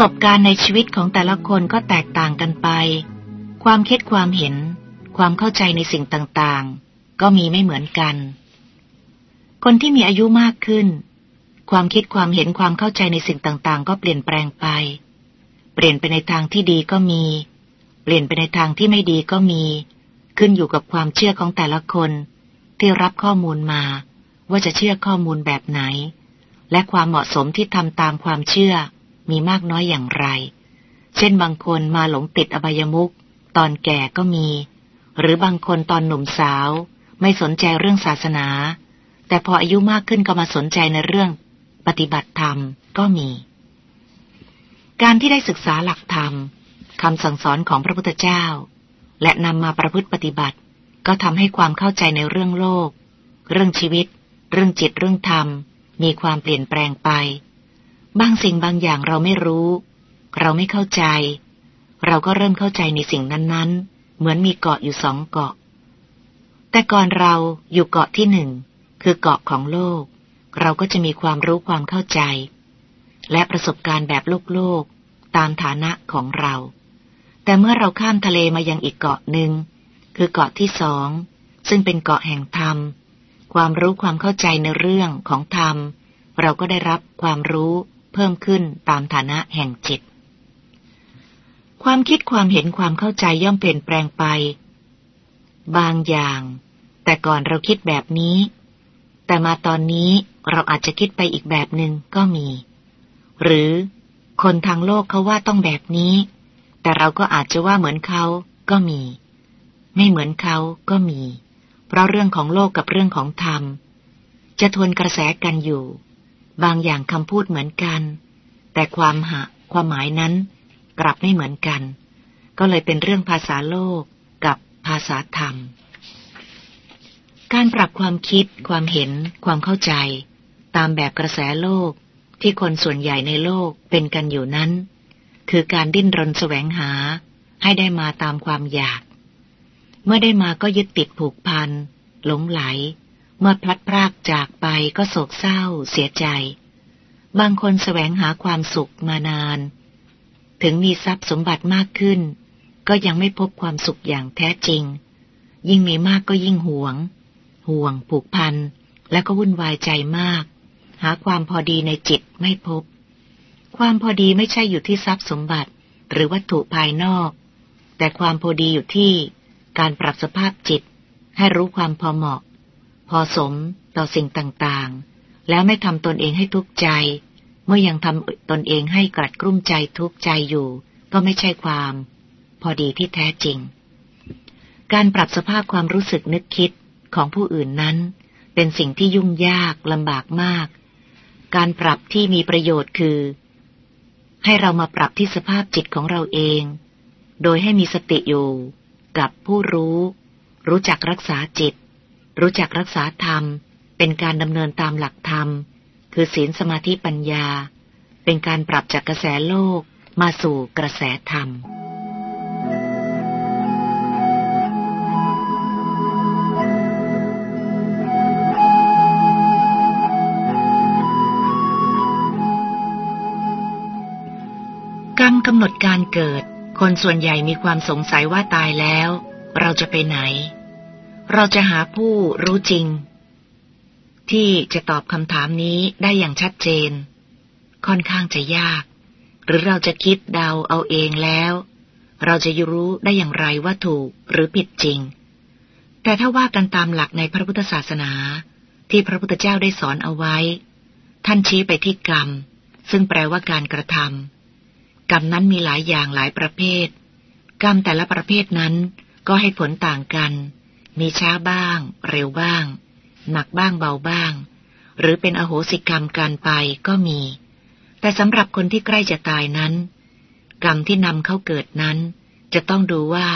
สบการณ์ในชีวิตของแต่ละคนก็แตกต่างกันไป ความคิดความเห็น ความเข้าใจในสิ่งต่างๆ ก็มีไม่เหมือนกัน คนที่มีอายุมากขึ้น ความคิดความเห็นความเข้าใจในสิ่งต่างๆ ก็เปลี่ยนแปลงไป เปลี่ยนไปในทางที่ดีก็มี เปลี่ยนไปในทางที่ไม่ดีก็มี ขึ้นอยู่กับความเชื่อของแต่ละคน ที่รับข้อมูลมา ว่าจะเชื่อข้อมูลแบบไหน และความเหมาะสมที่ทำตามความเชื่อ มีมากน้อยอย่างไร เช่นบางคนมาหลงติดอบายมุกตอนแก่ก็มี หรือบางคนตอนหนุ่มสาว ไม่สนใจเรื่องศาสนา แต่พออายุมากขึ้นก็มาสนใจในเรื่อง ปฏิบัติธรรมก็มี การที่ได้ศึกษาหลักธรรมคำสั่งสอนของพระพุทธเจ้า และนำมาประพฤติปฏิบัติ ก็ทำให้ความเข้าใจในเรื่องโลก เรื่องชีวิต เรื่องจิตเรื่องธรรม มีความเปลี่ยนแปลงไป บางสิ่งบางอย่างเราไม่รู้ เราไม่เข้าใจ เราก็เริ่มเข้าใจในสิ่งนั้นๆ เหมือนมีเกาะอยู่สองเกาะ แต่ก่อนเราอยู่เกาะที่หนึ่งคือเกาะของโลก เราก็จะมีความรู้ความเข้าใจ และประสบการณ์แบบโลกโลกตามฐานะของเรา แต่เมื่อเราข้ามทะเลมายังอีกเกาะหนึ่งคือเกาะที่สองซึ่งเป็นเกาะแห่งธรรม ความรู้ความเข้าใจในเรื่องของธรรม เราก็ได้รับความรู้ เพิ่มขึ้นตามฐานะแห่งจิต ความคิดความเห็นความเข้าใจย่อมเปลี่ยนแปลงไป บางอย่าง แต่ก่อนเราคิดแบบนี้ แต่มาตอนนี้เราอาจจะคิดไปอีกแบบหนึ่งก็มี หรือคนทางโลกเขาว่าต้องแบบนี้ แต่เราก็อาจจะว่าเหมือนเขาก็มี ไม่เหมือนเขาก็มี เพราะเรื่องของโลกกับเรื่องของธรรม จะทวนกระแสกันอยู่ บางอย่างคำพูดเหมือนกัน แต่ความหะความหมายนั้นกลับไม่เหมือนกัน ก็เลยเป็นเรื่องภาษาโลกกับภาษาธรรม การปรับความคิด ความเห็น ความเข้าใจ ตามแบบกระแสโลกที่คนส่วนใหญ่ในโลกเป็นกันอยู่นั้น คือการดิ้นรนแสวงหา ให้ได้มาตามความอยาก เมื่อได้มาก็ยึดติดผูกพันหลงไหล เมื่อพลัดพรากจากไปก็โศกเศร้า เสียใจ บางคนแสวงหาความสุขมานาน ถึงมีทรัพย์สมบัติมากขึ้น ก็ยังไม่พบความสุขอย่างแท้จริง ยิ่งมีมากก็ยิ่งหวง ห่วงผูกพัน และก็วุ่นวายใจมาก หาความพอดีในจิตไม่พบ ความพอดีไม่ใช่อยู่ที่ทรัพย์สมบัติ หรือวัตถุภายนอก แต่ความพอดีอยู่ที่การปรับสภาพจิตให้รู้ความพอเหมาะ พอสมต่อสิ่งต่างๆ แล้วไม่ทำตนเองให้ทุกข์ใจ เมื่อยังทำตนเองให้กลัดกลุ้มใจทุกข์ใจอยู่ ก็ไม่ใช่ความ พอดีที่แท้จริง การปรับสภาพความรู้สึกนึกคิดของผู้อื่นนั้น เป็นสิ่งที่ยุ่งยากลำบากมาก การปรับที่มีประโยชน์คือ ให้เรามาปรับที่สภาพจิตของเราเอง โดยให้มีสติอยู่ กับผู้รู้ รู้จักรักษาจิต รู้จักรักษาธรรม เป็นการดำเนินตามหลักธรรม คือศีลสมาธิปัญญา เป็นการปรับจากกระแสโลกมาสู่กระแสธรรมกรรมกำหนดการเกิด คนส่วนใหญ่มีความสงสัยว่าตายแล้ว เราจะไปไหน เราจะหาผู้รู้จริง ที่จะตอบคำถามนี้ได้อย่างชัดเจน ค่อนข้างจะยาก หรือเราจะคิดเดาเอาเองแล้ว เราจะรู้ได้อย่างไรว่าถูกหรือผิดจริง แต่ถ้าว่ากันตามหลักในพระพุทธศาสนา ที่พระพุทธเจ้าได้สอนเอาไว้ ท่านชี้ไปที่กรรม ซึ่งแปลว่าการกระทำกรรมนั้นมีหลายอย่างหลายประเภท กรรมแต่ละประเภทนั้นก็ให้ผลต่างกัน มีช้าบ้าง เร็วบ้าง หนักบ้างเบาบ้าง หรือเป็นอโหสิกรรมการไปก็มี แต่สำหรับคนที่ใกล้จะตายนั้น กรรมที่นำเข้าเกิดนั้น จะต้องดูว่า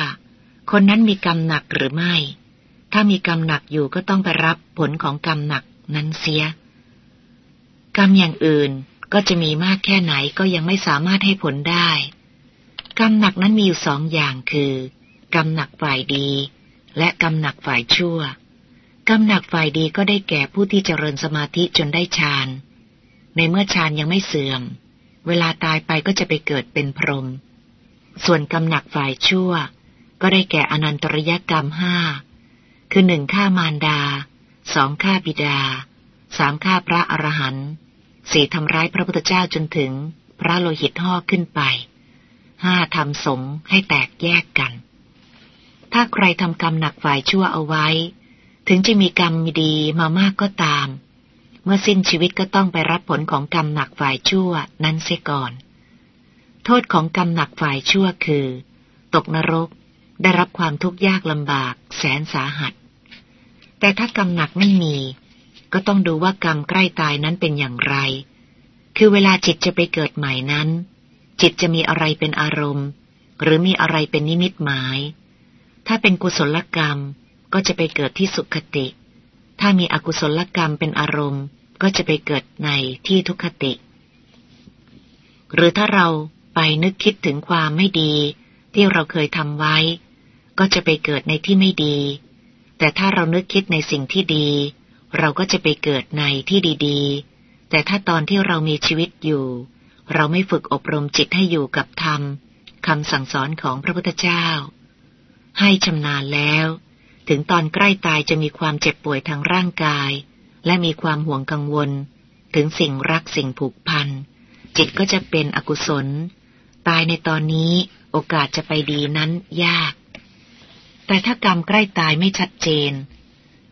คนนั้นมีกรรมหนักหรือไม่ ถ้ามีกรรมหนักอยู่ก็ต้องไปรับผลของกรรมหนักนั้นเสีย กรรมอย่างอื่นก็จะมีมากแค่ไหนก็ยังไม่สามารถให้ผลได้ กรรมหนักนั้นมีอยู่สองอย่างคือ กรรมหนักฝ่ายดี และกรรมหนักฝ่ายชั่วกรรมหนักฝ่ายดีก็ได้แก่ผู้ที่เจริญสมาธิจนได้ฌาน ในเมื่อฌานยังไม่เสื่อม เวลาตายไปก็จะไปเกิดเป็นพรหม ส่วนกรรมหนักฝ่ายชั่ว ก็ได้แก่อนันตริยกรรมห้า คือหนึ่งฆ่ามารดา สองฆ่าบิดา สามฆ่าพระอรหันต์ สี่ทำร้ายพระพุทธเจ้าจนถึงพระโลหิตห่อขึ้นไป ห้าทำสงให้แตกแยกกัน ถ้าใครทำกรรมหนักฝ่ายชั่วเอาไว้ ถึงจะมีกรรมดีมามากก็ตาม เมื่อสิ้นชีวิตก็ต้องไปรับผลของกรรมหนักฝ่ายชั่วนั้นเสียก่อน โทษของกรรมหนักฝ่ายชั่วคือ ตกนรกได้รับความทุกข์ยากลำบาก แสนสาหัส แต่ถ้ากรรมหนักไม่มี ก็ต้องดูว่ากรรมใกล้ตายนั้นเป็นอย่างไร คือเวลาจิตจะไปเกิดใหม่นั้น จิตจะมีอะไรเป็นอารมณ์ หรือมีอะไรเป็นนิมิตหมาย ถ้าเป็นกุศลกรรมก็จะไปเกิดที่สุขติ ถ้ามีอกุศลกรรมเป็นอารมณ์ ก็จะไปเกิดในที่ทุกขติ หรือถ้าเราไปนึกคิดถึงความไม่ดี ที่เราเคยทำไว้ ก็จะไปเกิดในที่ไม่ดี แต่ถ้าเรานึกคิดในสิ่งที่ดี เราก็จะไปเกิดในที่ดีๆ แต่ถ้าตอนที่เรามีชีวิตอยู่ เราไม่ฝึกอบรมจิตให้อยู่กับธรรมคำสั่งสอนของพระพุทธเจ้า ให้ชำนาญแล้ว ถึงตอนใกล้ตายจะมีความเจ็บป่วยทางร่างกาย และมีความห่วงกังวล ถึงสิ่งรักสิ่งผูกพัน จิตก็จะเป็นอกุศล ตายในตอนนี้โอกาสจะไปดีนั้นยาก แต่ถ้ากรรมใกล้ตายไม่ชัดเจน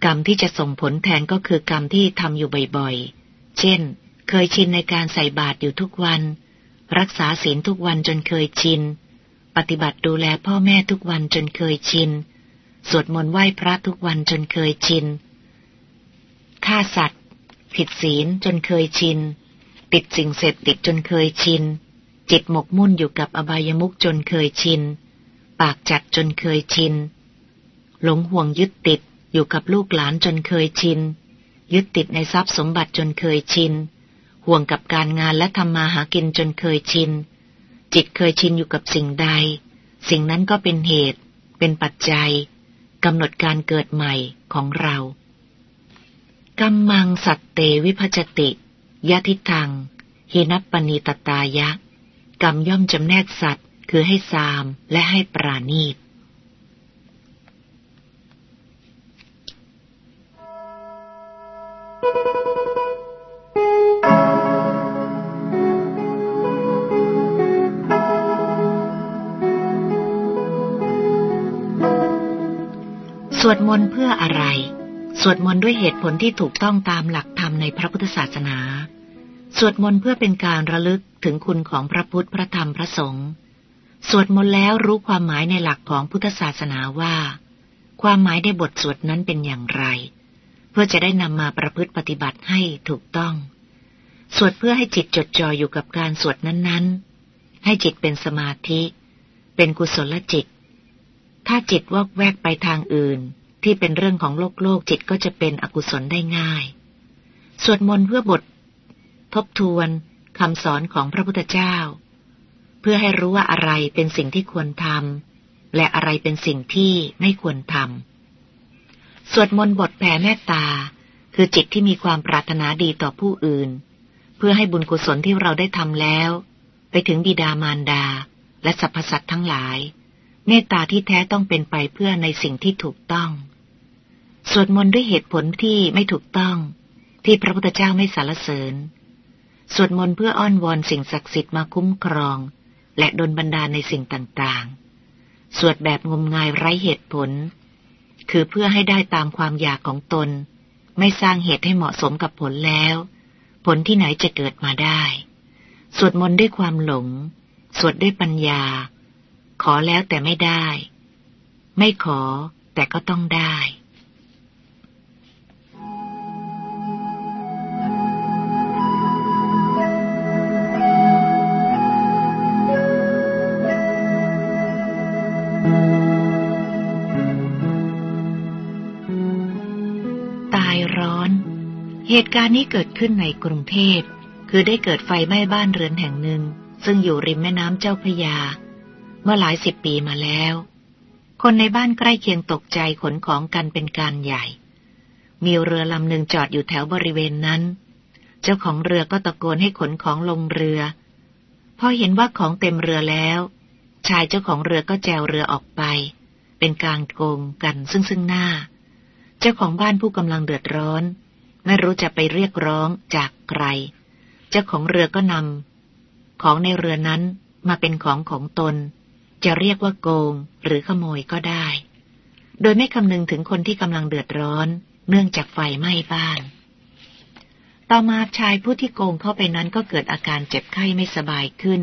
กรรมที่จะส่งผลแทนก็คือกรรมที่ทำอยู่บ่อยๆ เช่น เคยชินในการใส่บาตรอยู่ทุกวัน รักษาศีลทุกวันจนเคยชิน ปฏิบัติดูแลพ่อแม่ทุกวันจนเคยชิน สวดมนต์ไหว้พระทุกวันจนเคยชิน ฆ่าสัตว์ ผิดศีลจนเคยชิน ติดสิ่งเสพติดจนเคยชิน จิตหมกมุ่นอยู่กับอบายมุกจนเคยชิน ปากจัดจนเคยชิน หลงห่วงยึดติดอยู่กับลูกหลานจนเคยชิน ยึดติดในทรัพย์สมบัติจนเคยชิน ห่วงกับการงานและทำมาหากินจนเคยชิน จิตเคยชินอยู่กับสิ่งใด สิ่งนั้นก็เป็นเหตุ เป็นปัจจัยกำหนดการเกิดใหม่ของเรากัมมังสัตเตวิพจติยะทิทังหินัปปณีตตายะกรรมย่อมจำแนกสัตว์ คือให้ซามและให้ปราณีต วดมนต์เพื่ออะไร สวดมนต์ด้วยเหตุผลที่ถูกต้องตามหลักธรรมในพระพุทธศาสนา สวดมนต์เพื่อเป็นการระลึกถึงคุณของพระพุทธพระธรรมพระสงฆ์ สวดมนต์แล้วรู้ความหมายในหลักของพุทธศาสนาว่า ความหมายในบทสวดนั้นเป็นอย่างไร เพื่อจะได้นำมาประพฤติปฏิบัติให้ถูกต้อง สวดเพื่อให้จิตจดจ่ออยู่กับการสวดนั้นๆ ให้จิตเป็นสมาธิ เป็นกุศลจิตถ้าจิตวอกแวกไปทางอื่น ที่เป็นเรื่องของโลกโลกจิตก็จะเป็นอกุศลได้ง่าย สวดมนต์เพื่อบท ทบทวนคำสอนของพระพุทธเจ้า เพื่อให้รู้ว่าอะไรเป็นสิ่งที่ควรทำและอะไรเป็นสิ่งที่ไม่ควรทำสวดมนต์บทแผ่เมตตา คือจิตที่มีความปรารถนาดีต่อผู้อื่น เพื่อให้บุญกุศลที่เราได้ทำแล้ว ไปถึงบิดามารดาและสรรพสัตว์ทั้งหลาย เมตตาที่แท้ต้องเป็นไปเพื่อในสิ่งที่ถูกต้อง สวดมนต์ด้วยเหตุผลที่ไม่ถูกต้อง ที่พระพุทธเจ้าไม่สารเสริญ สวดมนต์เพื่ออ้อนวอนสิ่งศักดิ์สิทธิ์มาคุ้มครอง และดลบันดาลในสิ่งต่างๆ สวดแบบงมงายไร้เหตุผล คือเพื่อให้ได้ตามความอยากของตน ไม่สร้างเหตุให้เหมาะสมกับผลแล้ว ผลที่ไหนจะเกิดมาได้ สวดมนต์ด้วยความหลง สวดด้วยปัญญา ขอแล้วแต่ไม่ได้ ไม่ขอแต่ก็ต้องได้ตายร้อนเหตุการณ์นี้เกิดขึ้นในกรุงเทพ คือได้เกิดไฟไหม้บ้านเรือนแห่งหนึ่ง ซึ่งอยู่ริมแม่น้ำเจ้าพยา เมื่อหลายสิบปีมาแล้ว คนในบ้านใกล้เคียงตกใจขนของกันเป็นการใหญ่ มีเรือลำหนึ่งจอดอยู่แถวบริเวณนั้นชจ้าของเรือก็ตะโกนให้ขนของลงเรือ พอเห็นว่าของเต็มเรือแล้ว ชายเจ้าของเรือก็แจวเรือออกไป เป็นการโกงกันซึ่งซึ่งหน้า เจ้าของบ้านผู้กำลังเดือดร้อน ไม่รู้จะไปเรียกร้องจากใคร เจ้าของเรือก็นำของในเรือนั้นมาเป็นของของตน จะเรียกว่าโกงหรือขโมยก็ได้ โดยไม่คำนึงถึงคนที่กำลังเดือดร้อน เนื่องจากไฟไหม้บ้าน ต่อมาชายผู้ที่โกงเข้าไปนั้นก็เกิดอาการเจ็บไข้ไม่สบายขึ้น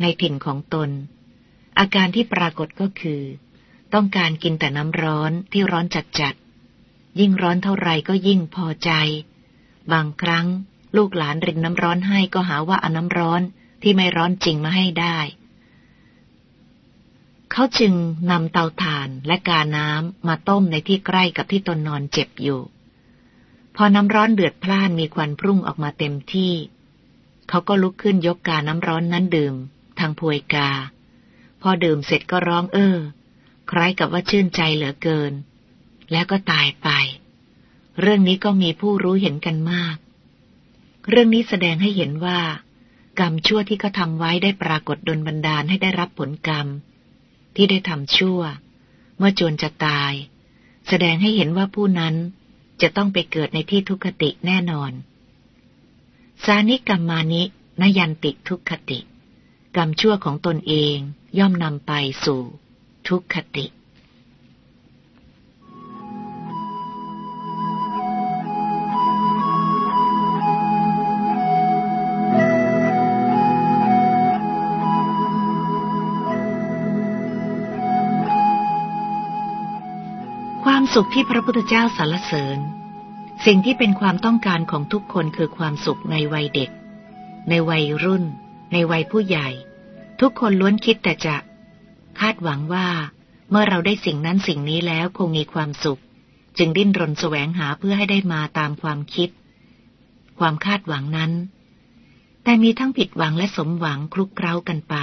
ในถิ่นของตน อาการที่ปรากฏก็คือ ต้องการกินแต่น้ำร้อนที่ร้อนจัดจัดยิ่งร้อนเท่าไรก็ยิ่งพอใจ บางครั้ง ลูกหลานรินน้ำร้อนให้ก็หาว่าเอาน้ำร้อนที่ไม่ร้อนจริงมาให้ได้ เขาจึงนำเตาถ่านและกาน้ำมาต้มในที่ใกล้กับที่ตนนอนเจ็บอยู่ พอน้ำร้อนเดือดพล่านมีควันพุ่งออกมาเต็มที่ เขาก็ลุกขึ้นยกกาน้ำร้อนนั้นดื่ม ทางพวยกา พอดื่มเสร็จก็ร้องเออคล้ายกับว่าชื่นใจเหลือเกิน แล้วก็ตายไป เรื่องนี้ก็มีผู้รู้เห็นกันมาก เรื่องนี้แสดงให้เห็นว่า กรรมชั่วที่เขาทำไว้ได้ปรากฏดลบันดาลให้ได้รับผลกรรม ที่ได้ทำชั่ว เมื่อจวนจะตาย แสดงให้เห็นว่าผู้นั้นจะต้องไปเกิดในที่ทุกขติแน่นอน สานิกรรมานินยันติทุกขติ กรรมชั่วของตนเองย่อมนำไปสู่ทุกขติ สุขที่พระพุทธเจ้าสรรเสริญ สิ่งที่เป็นความต้องการของทุกคนคือความสุขในวัยเด็ก ในวัยรุ่น ในวัยผู้ใหญ่ ทุกคนล้วนคิดแต่จะ คาดหวังว่า เมื่อเราได้สิ่งนั้นสิ่งนี้แล้วคงมีความสุข จึงดิ้นรนแสวงหาเพื่อให้ได้มาตามความคิด ความคาดหวังนั้น แต่มีทั้งผิดหวังและสมหวังคลุกเคล้ากันไป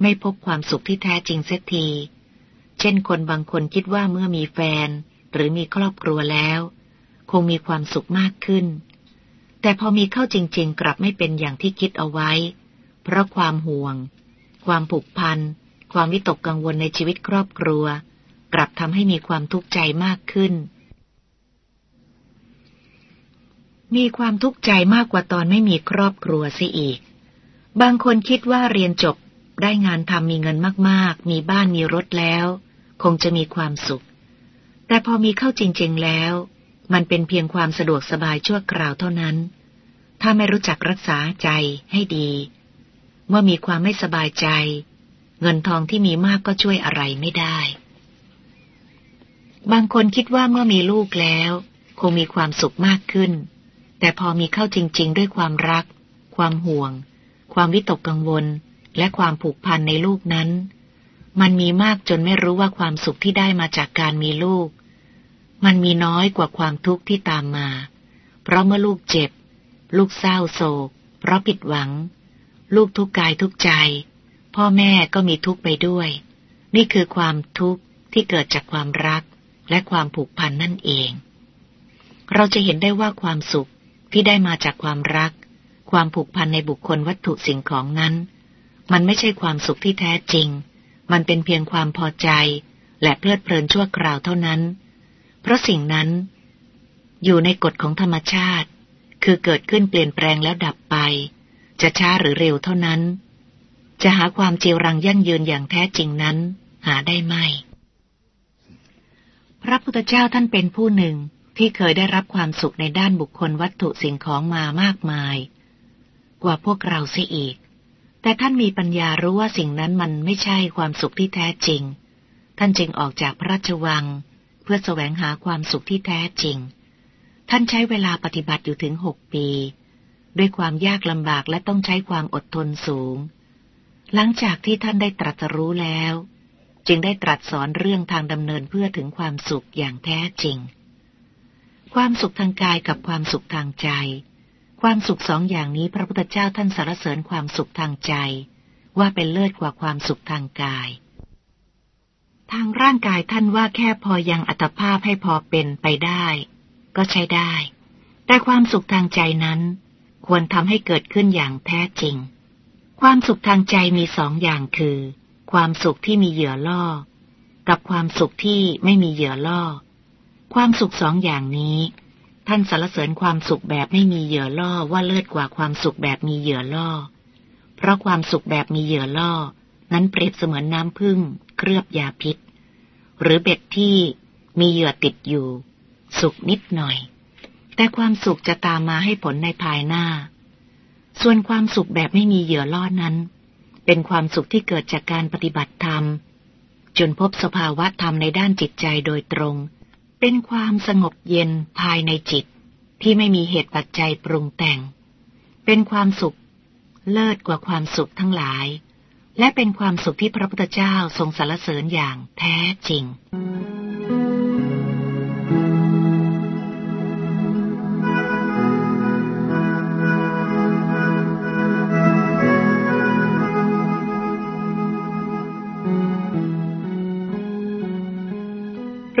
ไม่พบความสุขที่แท้จริงเสียที เช่นคนบางคนคิดว่าเมื่อมีแฟน หรือมีครอบครัวแล้ว คงมีความสุขมากขึ้น แต่พอมีเข้าจริง ๆ กลับไม่เป็นอย่างที่คิดเอาไว้ เพราะความห่วง ความผูกพัน ความวิตกกังวลในชีวิตครอบครัว กลับทำให้มีความทุกข์ใจมากขึ้น มีความทุกข์ใจมากกว่าตอนไม่มีครอบครัวซิอีกบางคนคิดว่าเรียนจบ ได้งานทำมีเงินมากๆ มีบ้านมีรถแล้ว คงจะมีความสุข แต่พอมีเข้าจริงๆแล้ว มันเป็นเพียงความสะดวกสบายชั่วคราวเท่านั้น ถ้าไม่รู้จักรักษาใจให้ดี เมื่อมีความไม่สบายใจ เงินทองที่มีมากก็ช่วยอะไรไม่ได้ บางคนคิดว่าเมื่อมีลูกแล้ว คงมีความสุขมากขึ้น แต่พอมีเข้าจริง ๆ ด้วยความรัก ความห่วง ความวิตกกังวล และความผูกพันในลูกนั้น มันมีมากจนไม่รู้ว่าความสุขที่ได้มาจากการมีลูก มันมีน้อยกว่าความทุกข์ที่ตามมา เพราะเมื่อลูกเจ็บ ลูกเศร้าโศก เพราะผิดหวัง ลูกทุกกายทุกใจ พ่อแม่ก็มีทุกข์ไปด้วย นี่คือความทุกข์ที่เกิดจากความรักและความผูกพันนั่นเอง เราจะเห็นได้ว่าความสุขที่ได้มาจากความรัก ความผูกพันในบุคคลวัตถุสิ่งของนั้น มันไม่ใช่ความสุขที่แท้จริง มันเป็นเพียงความพอใจ และเพลิดเพลินชั่วคราวเท่านั้น เพราะสิ่งนั้น อยู่ในกฎของธรรมชาติ คือเกิดขึ้นเปลี่ยนแปลงแล้วดับไป จะช้าหรือเร็วเท่านั้น จะหาความเจียวรังยั่งยืนอย่างแท้จริงนั้น หาได้ไม่ พระพุทธเจ้าท่านเป็นผู้หนึ่งที่เคยได้รับความสุขในด้านบุคคลวัตถุสิ่งของมามากมาย กว่าพวกเราเสียอีก แต่ท่านมีปัญญารู้ว่าสิ่งนั้นมันไม่ใช่ความสุขที่แท้จริง ท่านจึงออกจากพระราชวัง เพื่อแสวงหาความสุขที่แท้จริง ท่านใช้เวลาปฏิบัติอยู่ถึงหกปี ด้วยความยากลำบากและต้องใช้ความอดทนสูง หลังจากที่ท่านได้ตรัสรู้แล้ว จึงได้ตรัสสอนเรื่องทางดำเนินเพื่อถึงความสุขอย่างแท้จริง ความสุขทางกายกับความสุขทางใจ ความสุขสองอย่างนี้พระพุทธเจ้าท่านสรรเสริญความสุขทางใจ ว่าเป็นเลิศกว่าความสุขทางกาย ทางร่างกายท่านว่าแค่พอยังอัตภาพให้พอเป็นไปได้ ก็ใช้ได้ แต่ความสุขทางใจนั้น ควรทำให้เกิดขึ้นอย่างแท้จริง ความสุขทางใจมีสองอย่างคือ ความสุขที่มีเหยื่อล่อ กับความสุขที่ไม่มีเหยื่อล่อ ความสุขสองอย่างนี้ ท่านสรรเสริญความสุขแบบไม่มีเหยื่อล่อว่าเลิศกว่าความสุขแบบมีเหยื่อล่อ เพราะความสุขแบบมีเหยื่อล่อ นั้นเปรียบเสมือนน้ำพึ่งเคลือบยาพิษ หรือเบ็ดที่มีเหยื่อติดอยู่ สุขนิดหน่อย แต่ความสุขจะตามมาให้ผลในภายหน้า ส่วนความสุขแบบไม่มีเหยื่อล่อนั้น เป็นความสุขที่เกิดจากการปฏิบัติธรรม จนพบสภาวะธรรมในด้านจิตใจโดยตรง เป็นความสงบเย็นภายในจิตที่ไม่มีเหตุปัจจัยปรุงแต่ง เป็นความสุขเลิศกว่าความสุขทั้งหลาย และเป็นความสุขที่พระพุทธเจ้าทรงสรรเสริญอย่างแท้จริง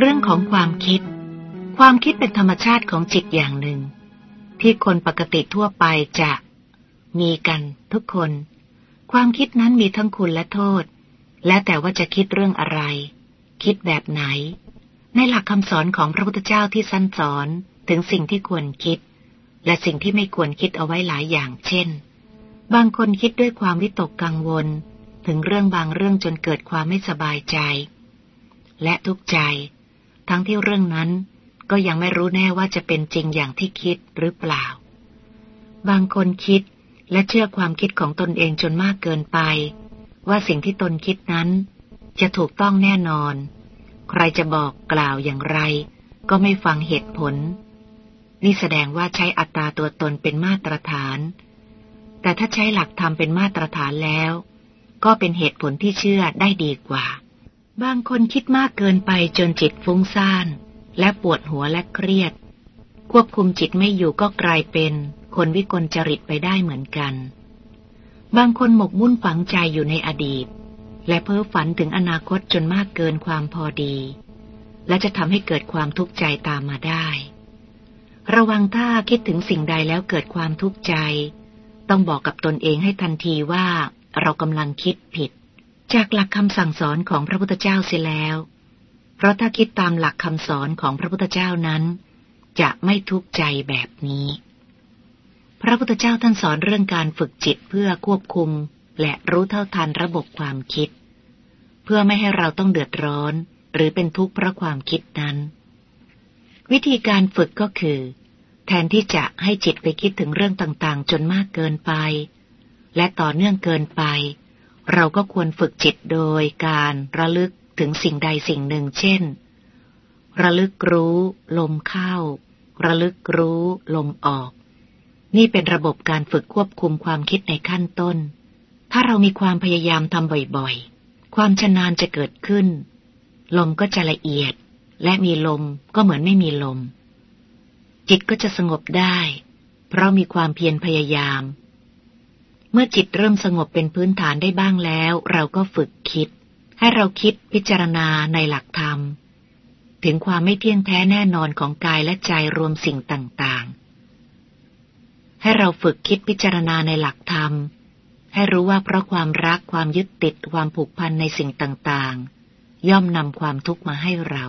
เรื่องของความคิด ความคิดเป็นธรรมชาติของจิตอย่างหนึ่ง ที่คนปกติทั่วไปจะ มีกันทุกคน ความคิดนั้นมีทั้งคุณและโทษ และแต่ว่าจะคิดเรื่องอะไร คิดแบบไหน ในหลักคำสอนของพระพุทธเจ้าที่สั้นสอนถึงสิ่งที่ควรคิด และสิ่งที่ไม่ควรคิดเอาไว้หลายอย่างเช่น บางคนคิดด้วยความวิตกกังวล ถึงเรื่องบางเรื่องจนเกิดความไม่สบายใจและทุกข์ใจ ทั้งที่เรื่องนั้นก็ยังไม่รู้แน่ว่าจะเป็นจริงอย่างที่คิดหรือเปล่า บางคนคิดและเชื่อความคิดของตนเองจนมากเกินไป ว่าสิ่งที่ตนคิดนั้น จะถูกต้องแน่นอน ใครจะบอกกล่าวอย่างไร ก็ไม่ฟังเหตุผล นี่แสดงว่าใช้อัตราตัวตนเป็นมาตรฐาน แต่ถ้าใช้หลักธรรมเป็นมาตรฐานแล้ว ก็เป็นเหตุผลที่เชื่อได้ดีกว่า บางคนคิดมากเกินไปจนจิตฟุ้งซ่าน และปวดหัวและเครียด ควบคุมจิตไม่อยู่ก็กลายเป็นคนวิกลจริตไปได้เหมือนกัน บางคนหมกมุ่นฝังใจอยู่ในอดีต และเพ้อฝันถึงอนาคตจนมากเกินความพอดี และจะทำให้เกิดความทุกข์ใจตามมาได้ ระวังถ้าคิดถึงสิ่งใดแล้วเกิดความทุกข์ใจ ต้องบอกกับตนเองให้ทันทีว่าเรากำลังคิดผิด จากหลักคำสั่งสอนของพระพุทธเจ้าเสียแล้ว เพราะถ้าคิดตามหลักคำสอนของพระพุทธเจ้านั้น จะไม่ทุกข์ใจแบบนี้ พระพุทธเจ้าท่านสอนเรื่องการฝึกจิตเพื่อควบคุม และรู้เท่าทันระบบความคิด เพื่อไม่ให้เราต้องเดือดร้อน หรือเป็นทุกข์เพราะความคิดนั้น วิธีการฝึกก็คือ แทนที่จะให้จิตไปคิดถึงเรื่องต่างๆ จนมากเกินไป และต่อเนื่องเกินไป เราก็ควรฝึกจิตโดยการระลึกถึงสิ่งใดสิ่งหนึ่ง เช่น ระลึกรู้ลมเข้า ระลึกรู้ลมออก นี่เป็นระบบการฝึกควบคุมความคิดในขั้นต้น ถ้าเรามีความพยายามทำบ่อยๆ ความชนานจะเกิดขึ้น ลมก็จะละเอียด และมีลมก็เหมือนไม่มีลม จิตก็จะสงบได้ เพราะมีความเพียรพยายาม เมื่อจิตเริ่มสงบเป็นพื้นฐานได้บ้างแล้ว เราก็ฝึกคิด ให้เราคิดพิจารณาในหลักธรรม ถึงความไม่เที่ยงแท้แน่นอนของกายและใจรวมสิ่งต่างๆ ให้เราฝึกคิดพิจารณาในหลักธรรม ให้รู้ว่าเพราะความรักความยึดติดความผูกพันในสิ่งต่างๆ ย่อมนำความทุกข์มาให้เรา